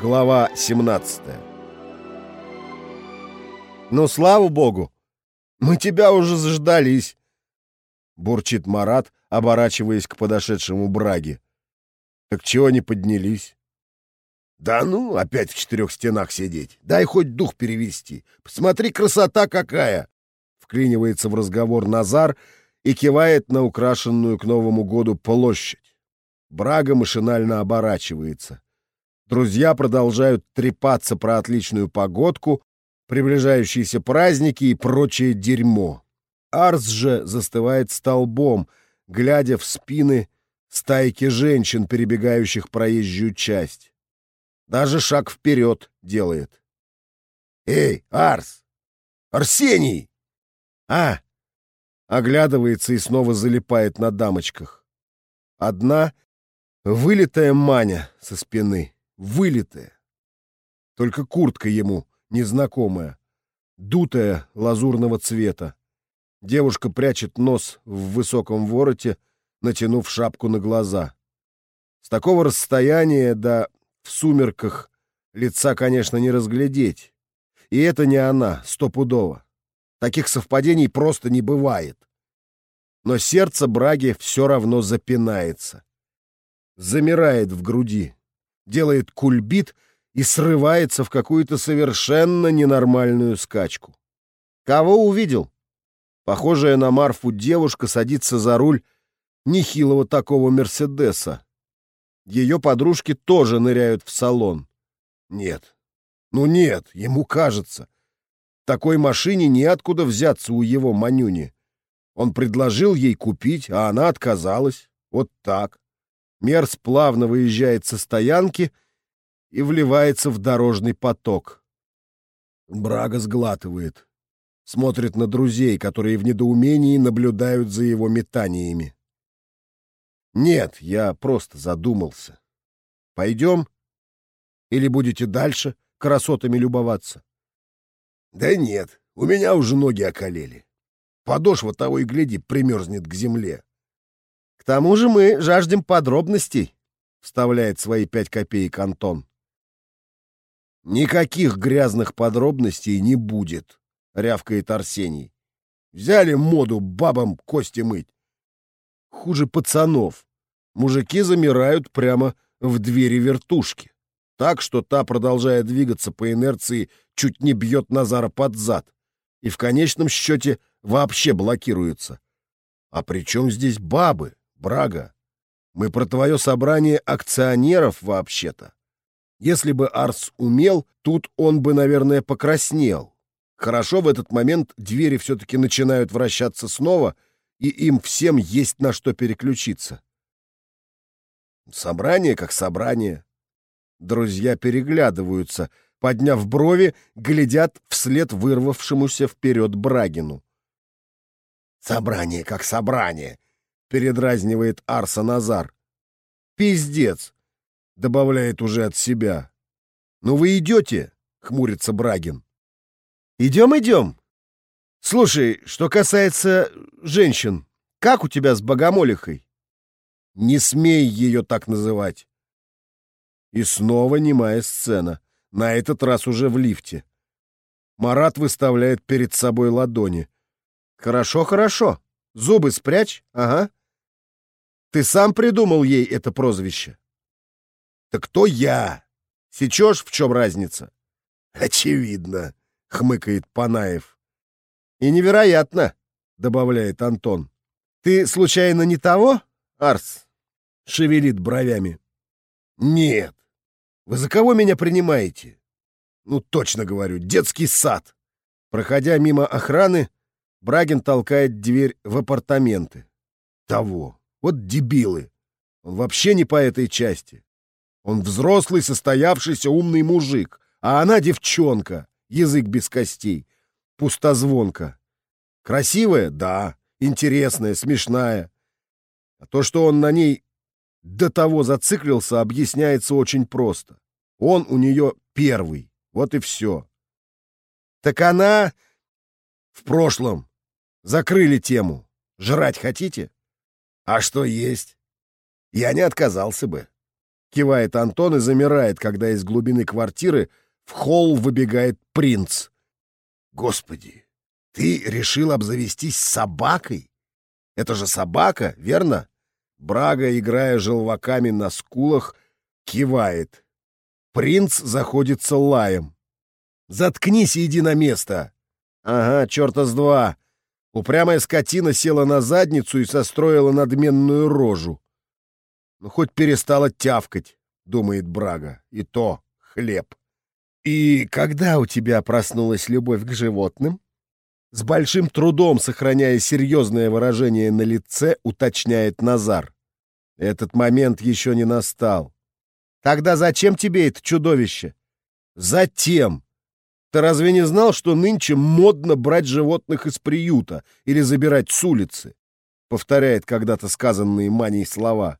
Глава 17 «Ну, слава богу! Мы тебя уже заждались!» Бурчит Марат, оборачиваясь к подошедшему Браге. «Так чего не поднялись?» «Да ну, опять в четырех стенах сидеть. Дай хоть дух перевести. Посмотри, красота какая!» Вклинивается в разговор Назар и кивает на украшенную к Новому году площадь. Брага машинально оборачивается. Друзья продолжают трепаться про отличную погодку, приближающиеся праздники и прочее дерьмо. Арс же застывает столбом, глядя в спины стайки женщин, перебегающих проезжую часть. Даже шаг вперед делает. «Эй, Арс! Арсений!» «А!» Оглядывается и снова залипает на дамочках. Одна — вылитая Маня со спины вылитая. Только куртка ему незнакомая, дутая лазурного цвета. Девушка прячет нос в высоком вороте, натянув шапку на глаза. С такого расстояния, да в сумерках, лица, конечно, не разглядеть. И это не она, стопудово. Таких совпадений просто не бывает. Но сердце Браги все равно запинается. Замирает в груди делает кульбит и срывается в какую-то совершенно ненормальную скачку. Кого увидел? Похожая на Марфу девушка садится за руль нехилого такого Мерседеса. Ее подружки тоже ныряют в салон. Нет. Ну нет, ему кажется. Такой машине неоткуда взяться у его Манюни. Он предложил ей купить, а она отказалась. Вот так. Мерс плавно выезжает со стоянки и вливается в дорожный поток. Брага сглатывает. Смотрит на друзей, которые в недоумении наблюдают за его метаниями. Нет, я просто задумался. Пойдем? Или будете дальше красотами любоваться? Да нет, у меня уже ноги околели. Подошва того и гляди примерзнет к земле тому же мы жаждем подробностей», — вставляет свои пять копеек Антон. «Никаких грязных подробностей не будет», — рявкает Арсений. «Взяли моду бабам кости мыть. Хуже пацанов. Мужики замирают прямо в двери вертушки, так что та, продолжая двигаться по инерции, чуть не бьет Назара под зад и в конечном счете вообще блокируется. А при чем здесь бабы? Брага, мы про твое собрание акционеров вообще-то. Если бы Арс умел, тут он бы, наверное, покраснел. Хорошо, в этот момент двери все-таки начинают вращаться снова, и им всем есть на что переключиться. Собрание как собрание. Друзья переглядываются, подняв брови, глядят вслед вырвавшемуся вперед Брагину. «Собрание как собрание!» — передразнивает Арса Назар. «Пиздец!» — добавляет уже от себя. «Ну вы идете?» — хмурится Брагин. «Идем, идем. Слушай, что касается женщин, как у тебя с богомолихой?» «Не смей ее так называть!» И снова немая сцена, на этот раз уже в лифте. Марат выставляет перед собой ладони. «Хорошо, хорошо. Зубы спрячь, ага. Ты сам придумал ей это прозвище? Так кто я? Сечешь, в чем разница? Очевидно, хмыкает Панаев. И невероятно, добавляет Антон. Ты случайно не того, Арс? Шевелит бровями. Нет. Вы за кого меня принимаете? Ну, точно говорю, детский сад. Проходя мимо охраны, Брагин толкает дверь в апартаменты. Того. Вот дебилы. Он вообще не по этой части. Он взрослый, состоявшийся умный мужик, а она девчонка, язык без костей, пустозвонка. Красивая? Да. Интересная, смешная. А то, что он на ней до того зациклился, объясняется очень просто. Он у нее первый. Вот и все. Так она... В прошлом. Закрыли тему. Жрать хотите? А что есть? Я не отказался бы. — кивает Антон и замирает, когда из глубины квартиры в холл выбегает принц. «Господи, ты решил обзавестись собакой? Это же собака, верно?» Брага, играя желваками на скулах, кивает. Принц заходится лаем. «Заткнись и иди на место!» «Ага, черта с два!» Упрямая скотина села на задницу и состроила надменную рожу. «Ну, хоть перестала тявкать», — думает Брага, — «и то хлеб». «И когда у тебя проснулась любовь к животным?» С большим трудом, сохраняя серьезное выражение на лице, уточняет Назар. Этот момент еще не настал. «Тогда зачем тебе это чудовище?» «Затем!» Ты разве не знал, что нынче модно брать животных из приюта или забирать с улицы? Повторяет когда-то сказанные Маней слова.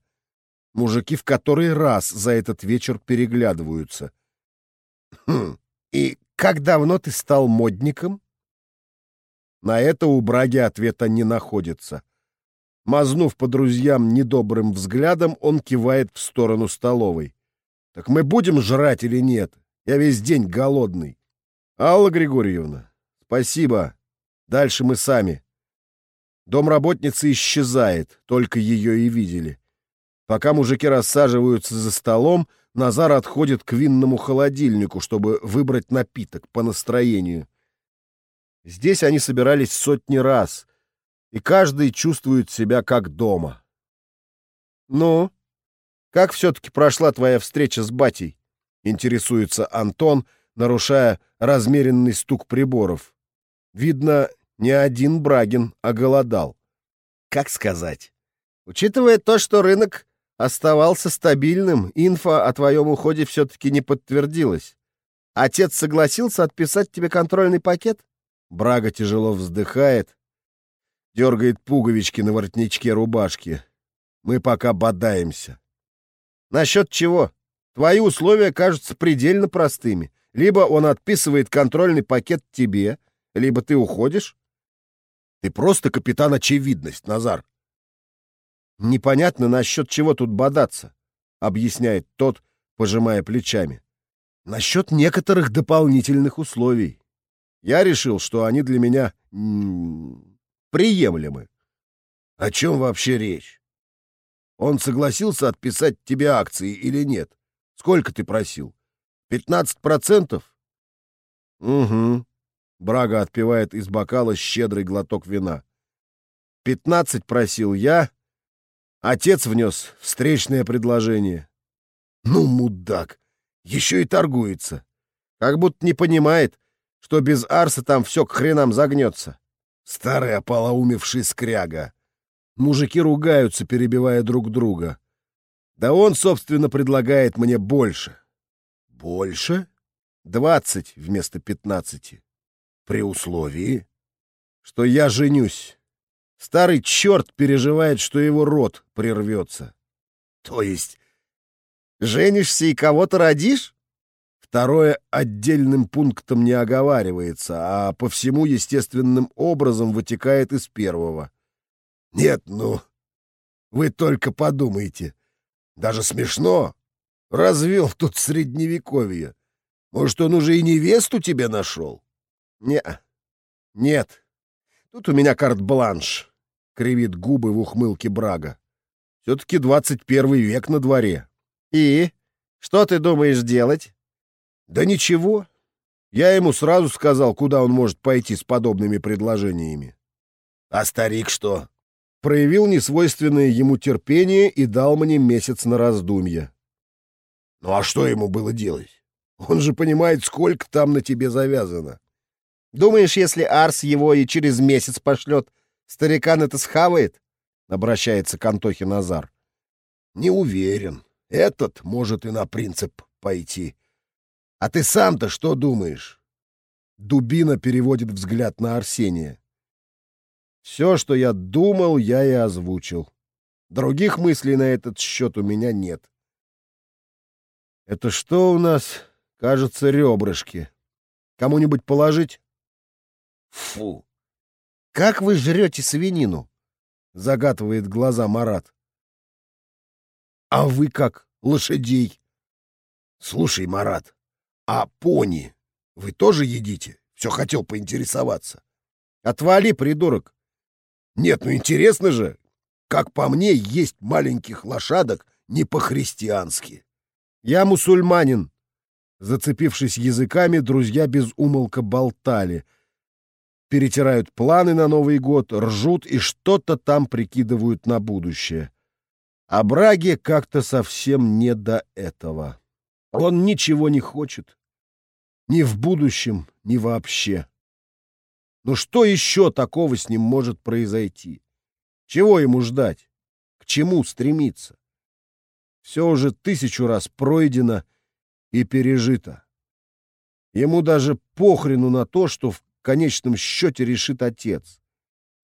Мужики в который раз за этот вечер переглядываются. Хм, и как давно ты стал модником? На это у Браги ответа не находится. Мазнув по друзьям недобрым взглядом, он кивает в сторону столовой. «Так мы будем жрать или нет? Я весь день голодный». «Алла Григорьевна, спасибо. Дальше мы сами». Домработница исчезает, только ее и видели. Пока мужики рассаживаются за столом, Назар отходит к винному холодильнику, чтобы выбрать напиток по настроению. Здесь они собирались сотни раз, и каждый чувствует себя как дома. «Ну, как все-таки прошла твоя встреча с батей?» — интересуется Антон, нарушая размеренный стук приборов. Видно, не один Брагин оголодал. Как сказать? Учитывая то, что рынок оставался стабильным, инфа о твоем уходе все-таки не подтвердилась. Отец согласился отписать тебе контрольный пакет? Брага тяжело вздыхает, дергает пуговички на воротничке рубашки. Мы пока бодаемся. Насчет чего? Твои условия кажутся предельно простыми. Либо он отписывает контрольный пакет тебе, либо ты уходишь. Ты просто капитан очевидность, Назар. Непонятно, насчет чего тут бодаться, объясняет тот, пожимая плечами. Насчет некоторых дополнительных условий. Я решил, что они для меня приемлемы. О чем вообще речь? Он согласился отписать тебе акции или нет? Сколько ты просил? Пятнадцать процентов? Угу. Брага отпивает из бокала щедрый глоток вина. Пятнадцать просил я, Отец внес встречное предложение. Ну, мудак, еще и торгуется. Как будто не понимает, что без Арса там все к хренам загнется. Старый ополоумевший скряга. Мужики ругаются, перебивая друг друга. Да он, собственно, предлагает мне больше. Больше? Двадцать вместо пятнадцати. При условии, что я женюсь. Старый черт переживает, что его рот прервется. То есть, женишься и кого-то родишь? Второе отдельным пунктом не оговаривается, а по всему естественным образом вытекает из первого. Нет, ну, вы только подумайте. Даже смешно. Развел тут средневековье. Может, он уже и невесту тебе нашел? Не, нет. Тут у меня карт-бланш кривит губы в ухмылке Брага. Все-таки двадцать первый век на дворе. И? Что ты думаешь делать? Да ничего. Я ему сразу сказал, куда он может пойти с подобными предложениями. А старик что? Проявил несвойственное ему терпение и дал мне месяц на раздумье. Ну а что ему было делать? Он же понимает, сколько там на тебе завязано. Думаешь, если Арс его и через месяц пошлет, Старикан это схавает? Обращается к Антохе Назар. Не уверен. Этот может и на принцип пойти. А ты сам-то что думаешь? Дубина переводит взгляд на Арсения. Все, что я думал, я и озвучил. Других мыслей на этот счет у меня нет. Это что у нас? Кажется, ребрышки. Кому-нибудь положить? Фу, «Как вы жрете свинину?» — загатывает глаза Марат. «А вы как?» лошадей. Слушай, Марат, а пони вы тоже едите? Все хотел поинтересоваться. Отвали, придурок. Нет, ну интересно же. Как по мне, есть маленьких лошадок не по-христиански. Я мусульманин. Зацепившись языками, друзья без умолка болтали. Перетирают планы на Новый год, ржут и что-то там прикидывают на будущее. А Браге как-то совсем не до этого. Он ничего не хочет. Ни в будущем, ни вообще. Но что еще такого с ним может произойти? Чего ему ждать? К чему стремиться? Все уже тысячу раз пройдено и пережито. Ему даже похрену на то, что в конечном счете решит отец.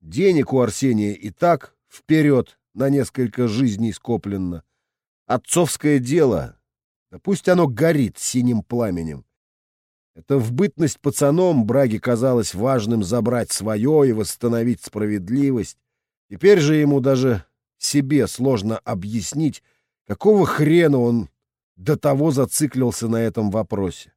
Денег у Арсения и так вперед на несколько жизней скоплено. Отцовское дело, да пусть оно горит синим пламенем. Это в бытность пацаном Браге казалось важным забрать свое и восстановить справедливость. Теперь же ему даже себе сложно объяснить, какого хрена он до того зациклился на этом вопросе.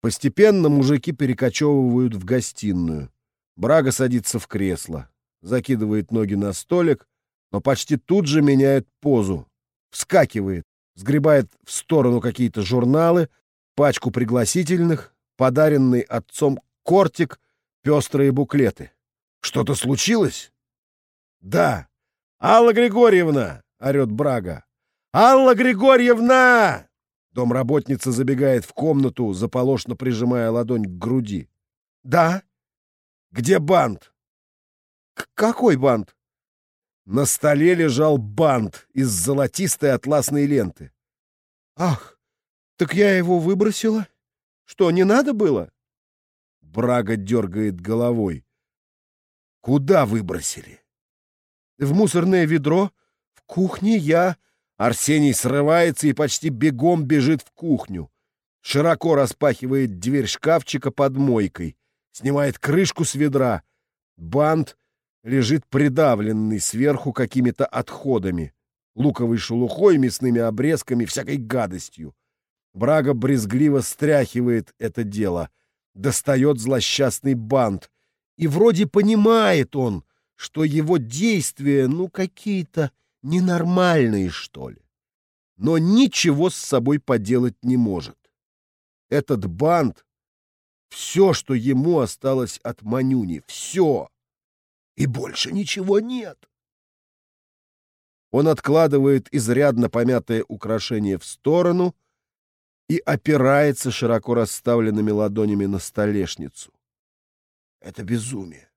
Постепенно мужики перекочевывают в гостиную. Брага садится в кресло, закидывает ноги на столик, но почти тут же меняет позу. Вскакивает, сгребает в сторону какие-то журналы, пачку пригласительных, подаренный отцом кортик, пестрые буклеты. «Что-то случилось?» «Да». «Алла Григорьевна!» — орет Брага. «Алла Григорьевна!» Домработница забегает в комнату, заполошно прижимая ладонь к груди. «Да?» «Где бант?» «Какой бант?» На столе лежал бант из золотистой атласной ленты. «Ах, так я его выбросила? Что, не надо было?» Брага дергает головой. «Куда выбросили?» «В мусорное ведро. В кухне я...» Арсений срывается и почти бегом бежит в кухню. Широко распахивает дверь шкафчика под мойкой. Снимает крышку с ведра. Бант лежит придавленный сверху какими-то отходами, луковой шелухой, мясными обрезками, всякой гадостью. Брага брезгливо стряхивает это дело, достает злосчастный бант. И вроде понимает он, что его действия, ну, какие-то ненормальные, что ли. Но ничего с собой поделать не может. Этот бант — все, что ему осталось от Манюни, все и больше ничего нет. Он откладывает изрядно помятое украшение в сторону и опирается широко расставленными ладонями на столешницу. Это безумие.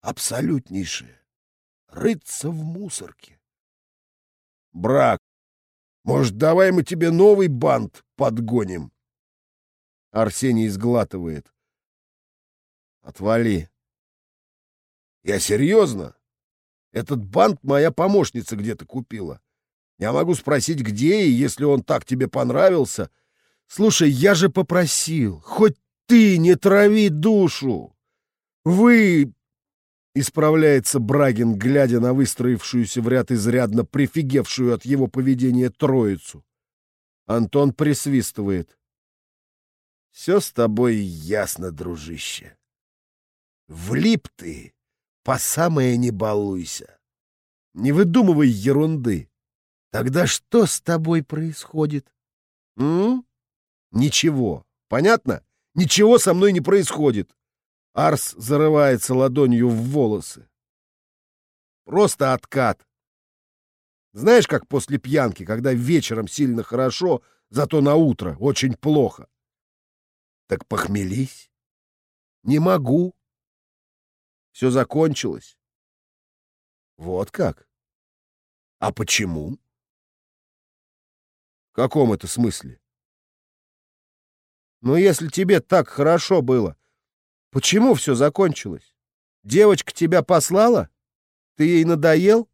Абсолютнейшее. Рыться в мусорке. Брак. Может, давай мы тебе новый бант подгоним? Арсений сглатывает. Отвали. Я серьезно. Этот бант моя помощница где-то купила. Я могу спросить, где, и если он так тебе понравился... Слушай, я же попросил, хоть ты не трави душу. Вы... Исправляется Брагин, глядя на выстроившуюся в ряд изрядно прифигевшую от его поведения троицу. Антон присвистывает. «Все с тобой ясно, дружище. Влип ты по самое не балуйся. Не выдумывай ерунды. Тогда что с тобой происходит? М? Ничего. Понятно? Ничего со мной не происходит. Арс зарывается ладонью в волосы. Просто откат. Знаешь, как после пьянки, когда вечером сильно хорошо, зато на утро очень плохо? Так похмелись. Не могу. Все закончилось. Вот как? А почему? В каком это смысле? Ну, если тебе так хорошо было, почему все закончилось? Девочка тебя послала? Ты ей надоел?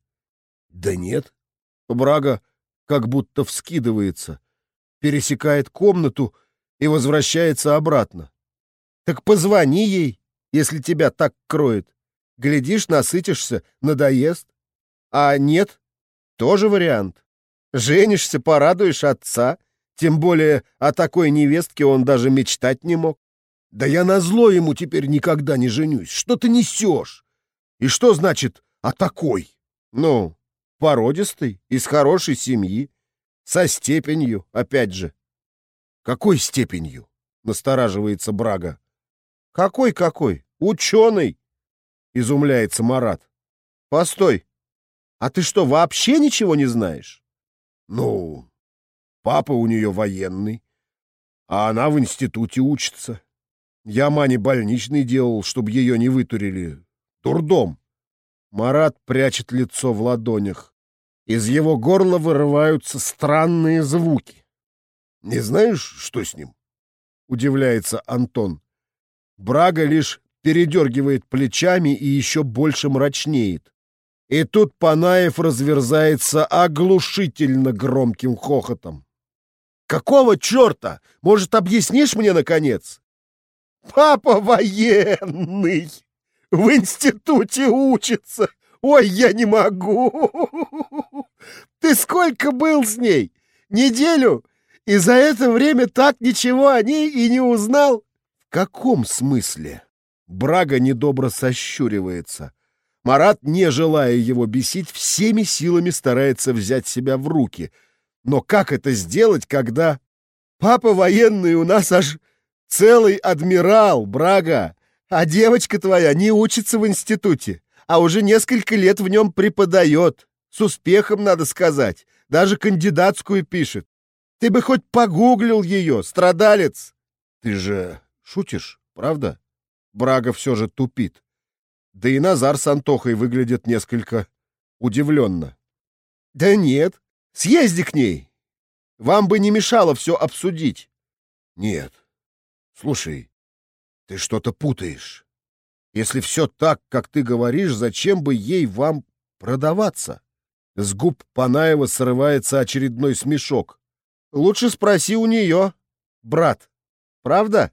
Да нет. Брага как будто вскидывается, пересекает комнату и возвращается обратно. Так позвони ей если тебя так кроет. Глядишь, насытишься, надоест. А нет, тоже вариант. Женишься, порадуешь отца. Тем более о такой невестке он даже мечтать не мог. Да я назло ему теперь никогда не женюсь. Что ты несешь? И что значит «а такой»? Ну, породистый, из хорошей семьи, со степенью, опять же. Какой степенью? Настораживается Брага. Какой-какой? Ученый! Изумляется Марат. Постой, а ты что, вообще ничего не знаешь? Ну, папа у нее военный, а она в институте учится. Я Мане больничный делал, чтобы ее не вытурили. Дурдом. Марат прячет лицо в ладонях. Из его горла вырываются странные звуки. «Не знаешь, что с ним?» — удивляется Антон. Брага лишь передергивает плечами и еще больше мрачнеет. И тут Панаев разверзается оглушительно громким хохотом. «Какого черта? Может, объяснишь мне, наконец?» «Папа военный! В институте учится! Ой, я не могу! Ты сколько был с ней? Неделю? И за это время так ничего о ней и не узнал?» «В каком смысле?» Брага недобро сощуривается. Марат, не желая его бесить, всеми силами старается взять себя в руки. Но как это сделать, когда... Папа военный у нас аж целый адмирал, Брага, а девочка твоя не учится в институте а уже несколько лет в нем преподает. С успехом, надо сказать. Даже кандидатскую пишет. Ты бы хоть погуглил ее, страдалец. Ты же шутишь, правда? Брага все же тупит. Да и Назар с Антохой выглядят несколько удивленно. Да нет, съезди к ней. Вам бы не мешало все обсудить. Нет. Слушай, ты что-то путаешь. Если все так, как ты говоришь, зачем бы ей вам продаваться? С губ Панаева срывается очередной смешок. Лучше спроси у нее, брат. Правда?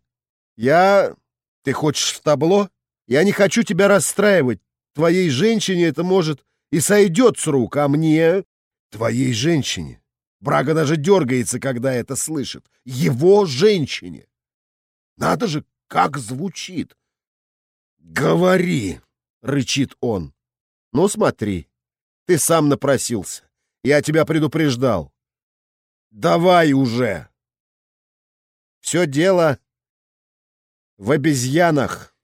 Я... Ты хочешь в табло? Я не хочу тебя расстраивать. Твоей женщине это может и сойдет с рук, а мне... Твоей женщине. Брага даже дергается, когда это слышит. Его женщине. Надо же, как звучит. «Говори!» — рычит он. «Ну смотри, ты сам напросился. Я тебя предупреждал. Давай уже!» Все дело в обезьянах.